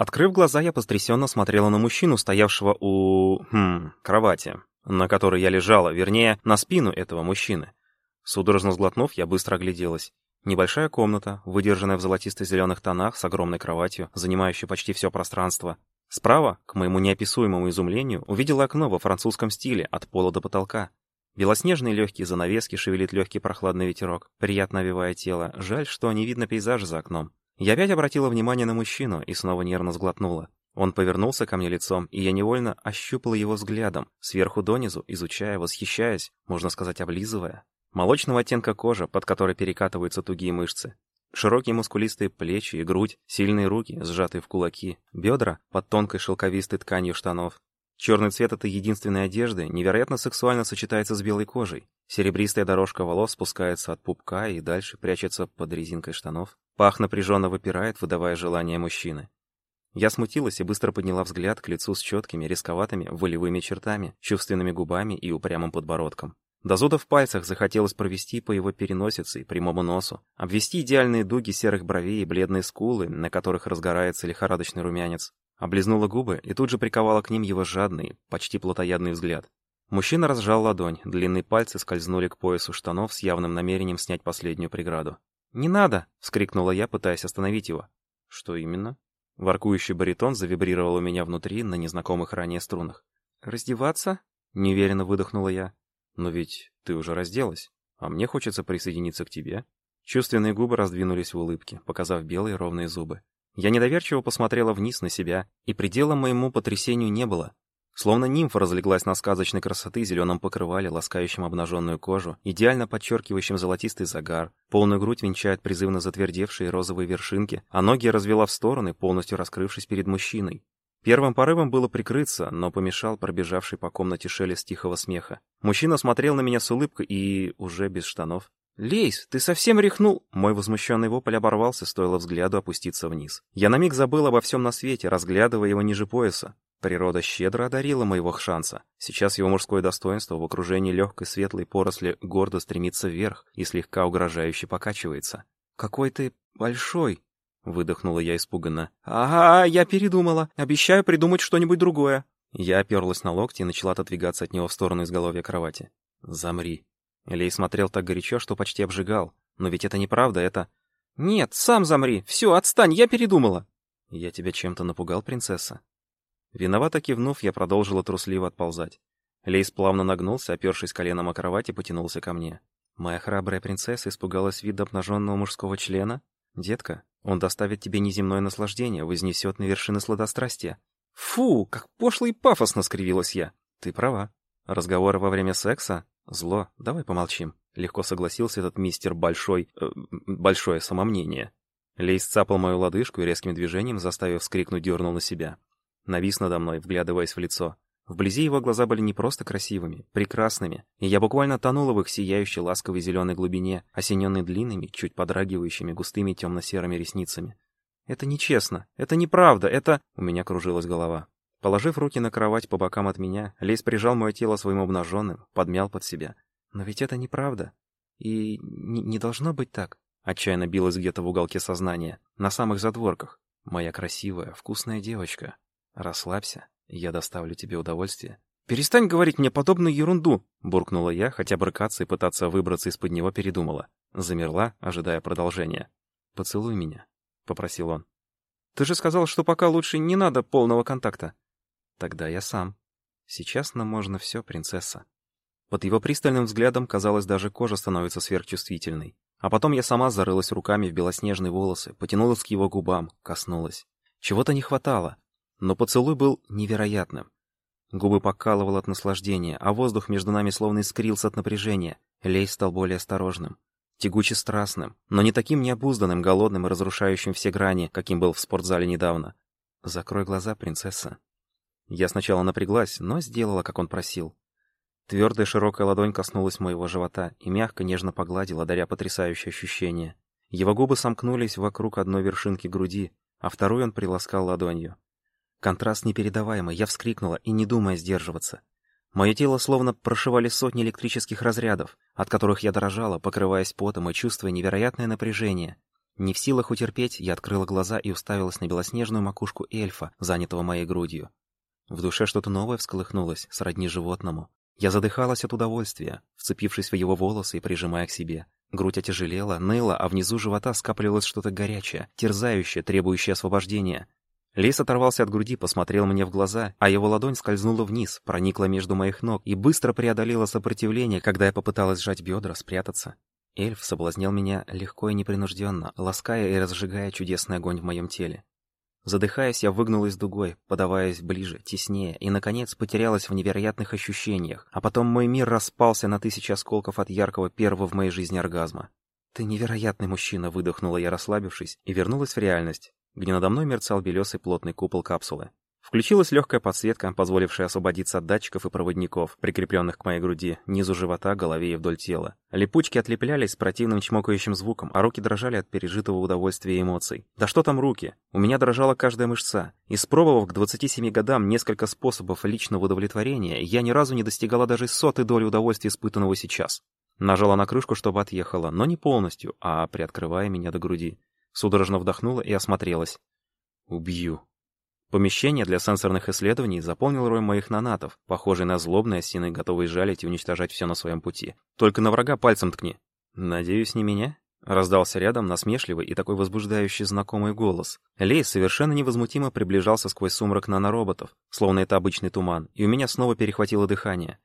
Открыв глаза, я потрясенно смотрела на мужчину, стоявшего у... Хм, кровати, на которой я лежала, вернее, на спину этого мужчины. Судорожно сглотнув, я быстро огляделась. Небольшая комната, выдержанная в золотисто-зеленых тонах, с огромной кроватью, занимающей почти все пространство. Справа, к моему неописуемому изумлению, увидела окно во французском стиле, от пола до потолка. Белоснежные легкие занавески шевелит легкий прохладный ветерок, приятно овивая тело. Жаль, что не видно пейзажа за окном. Я опять обратила внимание на мужчину и снова нервно сглотнула. Он повернулся ко мне лицом, и я невольно ощупала его взглядом, сверху донизу, изучая, восхищаясь, можно сказать, облизывая. Молочного оттенка кожа, под которой перекатываются тугие мышцы. Широкие мускулистые плечи и грудь, сильные руки, сжатые в кулаки, бедра под тонкой шелковистой тканью штанов. Черный цвет этой единственной одежды невероятно сексуально сочетается с белой кожей. Серебристая дорожка волос спускается от пупка и дальше прячется под резинкой штанов. Пах напряженно выпирает, выдавая желание мужчины. Я смутилась и быстро подняла взгляд к лицу с четкими, рисковатыми, волевыми чертами, чувственными губами и упрямым подбородком. До зуда в пальцах захотелось провести по его переносице и прямому носу, обвести идеальные дуги серых бровей и бледные скулы, на которых разгорается лихорадочный румянец. Облизнула губы и тут же приковала к ним его жадный, почти плотоядный взгляд. Мужчина разжал ладонь, длинные пальцы скользнули к поясу штанов с явным намерением снять последнюю преграду. «Не надо!» — вскрикнула я, пытаясь остановить его. «Что именно?» Воркующий баритон завибрировал у меня внутри на незнакомых ранее струнах. «Раздеваться?» — неуверенно выдохнула я. «Но ведь ты уже разделась, а мне хочется присоединиться к тебе». Чувственные губы раздвинулись в улыбке, показав белые ровные зубы. Я недоверчиво посмотрела вниз на себя, и предела моему потрясению не было. Словно нимфа разлеглась на сказочной красоты зеленом покрывале, ласкающем обнаженную кожу, идеально подчеркивающим золотистый загар. Полную грудь венчает призывно затвердевшие розовые вершинки, а ноги развела в стороны, полностью раскрывшись перед мужчиной. Первым порывом было прикрыться, но помешал пробежавший по комнате шелест тихого смеха. Мужчина смотрел на меня с улыбкой и уже без штанов. «Лейс, ты совсем рехнул!» Мой возмущенный вопль оборвался, стоило взгляду опуститься вниз. Я на миг забыл обо всем на свете, разглядывая его ниже пояса. Природа щедро одарила моего шанса. Сейчас его мужское достоинство в окружении легкой светлой поросли гордо стремится вверх и слегка угрожающе покачивается. «Какой ты большой!» — выдохнула я испуганно. «Ага, я передумала. Обещаю придумать что-нибудь другое». Я оперлась на локти и начала отодвигаться от него в сторону изголовья кровати. «Замри». Лей смотрел так горячо, что почти обжигал. Но ведь это неправда, это... «Нет, сам замри. Все, отстань, я передумала». «Я тебя чем-то напугал, принцесса?» Виновато кивнув, я продолжила трусливо отползать. Лейс плавно нагнулся, опершись коленом о кровать и потянулся ко мне. Моя храбрая принцесса испугалась вида обнаженного мужского члена? Детка, он доставит тебе неземное наслаждение, вознесет на вершины сладострастия. Фу, как пошло и пафосно скривилась я. Ты права. Разговоры во время секса — зло. Давай помолчим. Легко согласился этот мистер Большой... Э, большое самомнение. Лейс цапал мою лодыжку и резким движением, заставив вскрикнуть, дернул на себя. Навис надо мной, вглядываясь в лицо. Вблизи его глаза были не просто красивыми, прекрасными, и я буквально тонула в их сияющей ласковой зеленой глубине, осененной длинными, чуть подрагивающими густыми темно-серыми ресницами. «Это нечестно, это неправда, это...» У меня кружилась голова. Положив руки на кровать по бокам от меня, Лейс прижал мое тело своим обнаженным, подмял под себя. «Но ведь это неправда. И не, должно быть так». Отчаянно билась где-то в уголке сознания, на самых задворках. «Моя красивая, вкусная девочка, «Расслабься, я доставлю тебе удовольствие». «Перестань говорить мне подобную ерунду!» — буркнула я, хотя брыкаться и пытаться выбраться из-под него передумала. Замерла, ожидая продолжения. «Поцелуй меня», — попросил он. «Ты же сказал, что пока лучше не надо полного контакта». «Тогда я сам. Сейчас нам можно все, принцесса». Под его пристальным взглядом, казалось, даже кожа становится сверхчувствительной. А потом я сама зарылась руками в белоснежные волосы, потянулась к его губам, коснулась. Чего-то не хватало, но поцелуй был невероятным. Губы покалывал от наслаждения, а воздух между нами словно искрился от напряжения. Лей стал более осторожным, тягуче страстным, но не таким необузданным, голодным и разрушающим все грани, каким был в спортзале недавно. «Закрой глаза, принцесса». Я сначала напряглась, но сделала, как он просил. Твердая широкая ладонь коснулась моего живота и мягко, нежно погладила, даря потрясающее ощущение. Его губы сомкнулись вокруг одной вершинки груди, а вторую он приласкал ладонью. Контраст непередаваемый, я вскрикнула и не думая сдерживаться. Мое тело словно прошивали сотни электрических разрядов, от которых я дрожала, покрываясь потом и чувствуя невероятное напряжение. Не в силах утерпеть, я открыла глаза и уставилась на белоснежную макушку эльфа, занятого моей грудью. В душе что-то новое всколыхнулось, сродни животному. Я задыхалась от удовольствия, вцепившись в его волосы и прижимая к себе. Грудь отяжелела, ныла, а внизу живота скапливалось что-то горячее, терзающее, требующее освобождения. Лис оторвался от груди, посмотрел мне в глаза, а его ладонь скользнула вниз, проникла между моих ног и быстро преодолела сопротивление, когда я попыталась сжать бедра, спрятаться. Эльф соблазнял меня легко и непринужденно, лаская и разжигая чудесный огонь в моем теле. Задыхаясь, я выгнулась дугой, подаваясь ближе, теснее, и, наконец, потерялась в невероятных ощущениях, а потом мой мир распался на тысячи осколков от яркого первого в моей жизни оргазма. «Ты невероятный мужчина», — выдохнула я, расслабившись, и вернулась в реальность, где надо мной мерцал белесый плотный купол капсулы. Включилась легкая подсветка, позволившая освободиться от датчиков и проводников, прикрепленных к моей груди, низу живота, голове и вдоль тела. Липучки отлеплялись с противным чмокающим звуком, а руки дрожали от пережитого удовольствия и эмоций. Да что там руки? У меня дрожала каждая мышца. Испробовав к 27 годам несколько способов личного удовлетворения, я ни разу не достигала даже сотой доли удовольствия, испытанного сейчас. Нажала на крышку, чтобы отъехала, но не полностью, а приоткрывая меня до груди. Судорожно вдохнула и осмотрелась. «Убью», Помещение для сенсорных исследований заполнил рой моих нанатов, похожий на злобные осины, готовые жалить и уничтожать все на своем пути. Только на врага пальцем ткни. Надеюсь, не меня? Раздался рядом насмешливый и такой возбуждающий знакомый голос. Лей совершенно невозмутимо приближался сквозь сумрак нанороботов, словно это обычный туман, и у меня снова перехватило дыхание.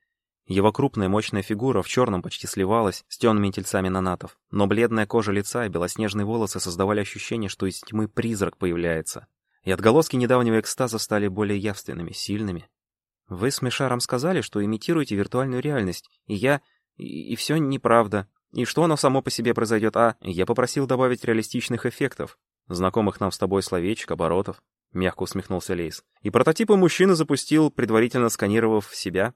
Его крупная мощная фигура в черном почти сливалась с темными тельцами нанатов, но бледная кожа лица и белоснежные волосы создавали ощущение, что из тьмы призрак появляется и отголоски недавнего экстаза стали более явственными, сильными. Вы с Мишаром сказали, что имитируете виртуальную реальность, и я... и, и все неправда. И что оно само по себе произойдет, а? Я попросил добавить реалистичных эффектов, знакомых нам с тобой словечек, оборотов. Мягко усмехнулся Лейс. И прототипы мужчины запустил, предварительно сканировав себя.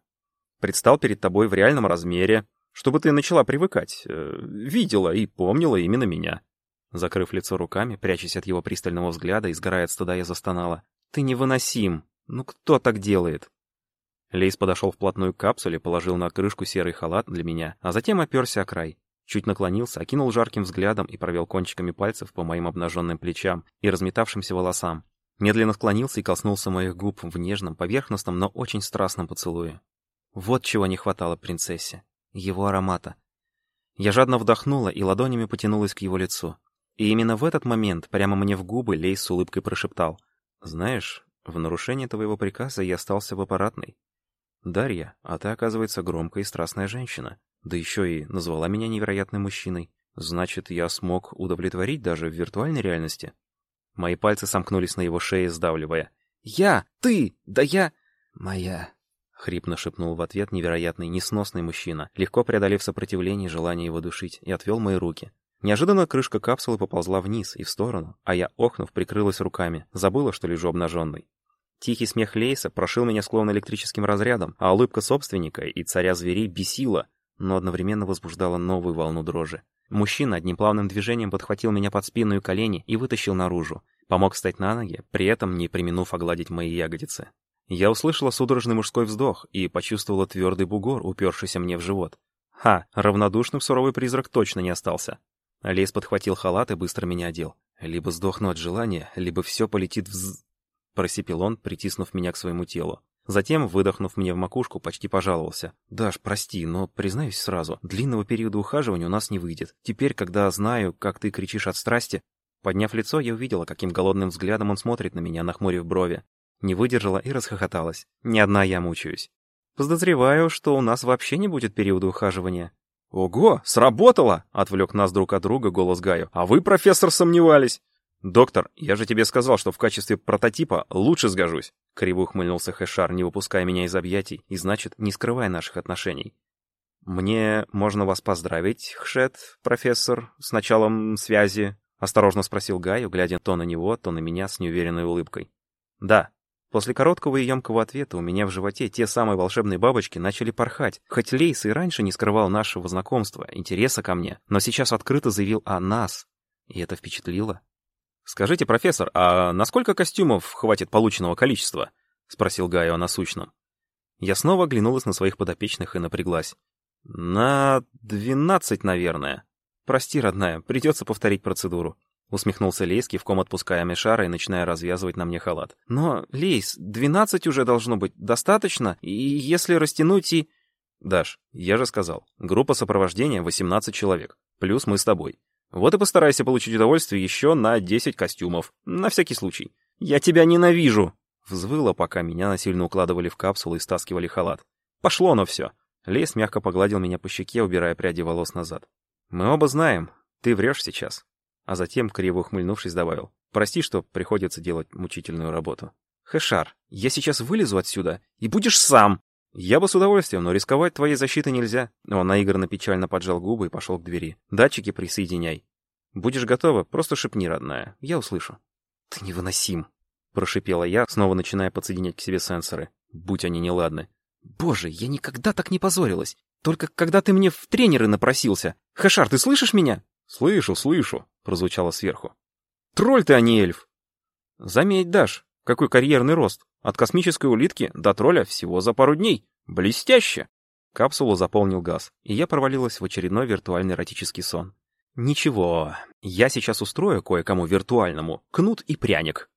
Предстал перед тобой в реальном размере, чтобы ты начала привыкать. Э, видела и помнила именно меня. Закрыв лицо руками, прячась от его пристального взгляда и сгорая от стыда, я застонала. «Ты невыносим! Ну кто так делает?» Лейс подошел вплотную к капсуле, положил на крышку серый халат для меня, а затем оперся о край. Чуть наклонился, окинул жарким взглядом и провел кончиками пальцев по моим обнаженным плечам и разметавшимся волосам. Медленно склонился и коснулся моих губ в нежном, поверхностном, но очень страстном поцелуе. Вот чего не хватало принцессе. Его аромата. Я жадно вдохнула и ладонями потянулась к его лицу. И именно в этот момент прямо мне в губы Лейс с улыбкой прошептал. «Знаешь, в нарушение твоего приказа я остался в аппаратной. Дарья, а ты, оказывается, громкая и страстная женщина. Да еще и назвала меня невероятным мужчиной. Значит, я смог удовлетворить даже в виртуальной реальности?» Мои пальцы сомкнулись на его шее, сдавливая. «Я! Ты! Да я...» «Моя...» — хрипно шепнул в ответ невероятный, несносный мужчина, легко преодолев сопротивление и желание его душить, и отвел мои руки. Неожиданно крышка капсулы поползла вниз и в сторону, а я, охнув, прикрылась руками, забыла, что лежу обнаженной. Тихий смех Лейса прошил меня словно электрическим разрядом, а улыбка собственника и царя зверей бесила, но одновременно возбуждала новую волну дрожи. Мужчина одним плавным движением подхватил меня под спину и колени и вытащил наружу. Помог встать на ноги, при этом не применув огладить мои ягодицы. Я услышала судорожный мужской вздох и почувствовала твердый бугор, упершийся мне в живот. Ха, равнодушным суровый призрак точно не остался. Лейс подхватил халат и быстро меня одел. «Либо сдохну от желания, либо все полетит в з...» Просипел он, притиснув меня к своему телу. Затем, выдохнув мне в макушку, почти пожаловался. «Даш, прости, но, признаюсь сразу, длинного периода ухаживания у нас не выйдет. Теперь, когда знаю, как ты кричишь от страсти...» Подняв лицо, я увидела, каким голодным взглядом он смотрит на меня, нахмурив брови. Не выдержала и расхохоталась. Не одна я мучаюсь. Подозреваю, что у нас вообще не будет периода ухаживания. «Ого, сработало!» — отвлек нас друг от друга голос Гаю. «А вы, профессор, сомневались?» «Доктор, я же тебе сказал, что в качестве прототипа лучше сгожусь!» Криво ухмыльнулся Хэшар, не выпуская меня из объятий, и значит, не скрывая наших отношений. «Мне можно вас поздравить, Хшет, профессор, с началом связи?» — осторожно спросил Гаю, глядя то на него, то на меня с неуверенной улыбкой. «Да», После короткого и емкого ответа у меня в животе те самые волшебные бабочки начали порхать. Хоть Лейс и раньше не скрывал нашего знакомства, интереса ко мне, но сейчас открыто заявил о нас. И это впечатлило. «Скажите, профессор, а насколько костюмов хватит полученного количества?» — спросил Гайо о насущном. Я снова оглянулась на своих подопечных и напряглась. «На двенадцать, наверное. Прости, родная, придется повторить процедуру». Усмехнулся Лейс, кивком отпуская Мишара и начиная развязывать на мне халат. «Но, Лейс, двенадцать уже должно быть достаточно, и если растянуть и...» «Даш, я же сказал, группа сопровождения 18 человек, плюс мы с тобой. Вот и постарайся получить удовольствие еще на 10 костюмов, на всякий случай. Я тебя ненавижу!» Взвыла, пока меня насильно укладывали в капсулу и стаскивали халат. «Пошло оно все!» Лейс мягко погладил меня по щеке, убирая пряди волос назад. «Мы оба знаем, ты врешь сейчас а затем, криво ухмыльнувшись, добавил. «Прости, что приходится делать мучительную работу». «Хэшар, я сейчас вылезу отсюда, и будешь сам!» «Я бы с удовольствием, но рисковать твоей защитой нельзя». Он наигранно печально поджал губы и пошел к двери. «Датчики присоединяй. Будешь готова, просто шепни, родная. Я услышу». «Ты невыносим!» — прошипела я, снова начиная подсоединять к себе сенсоры. Будь они неладны. «Боже, я никогда так не позорилась! Только когда ты мне в тренеры напросился! Хэшар, ты слышишь меня?» «Слышу, слышу», — прозвучало сверху. «Тролль ты, а не эльф!» «Заметь, Даш, какой карьерный рост. От космической улитки до тролля всего за пару дней. Блестяще!» Капсулу заполнил газ, и я провалилась в очередной виртуальный эротический сон. «Ничего, я сейчас устрою кое-кому виртуальному кнут и пряник».